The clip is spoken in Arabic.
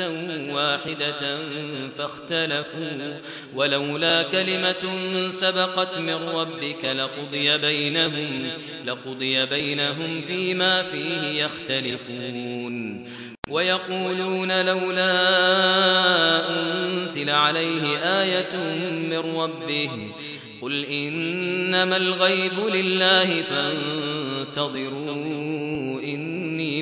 أمة واحدة فاختلفوا. ولولا كلمة سبقت من ربك لقضي بينهم لقضي بينهم فيما فيه يختلفون. ويقولون لولا أنزل عليه آية من ربه قل إنما الغيب لله فانتظروا. إني